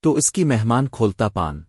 تو اس کی مہمان کھولتا پان۔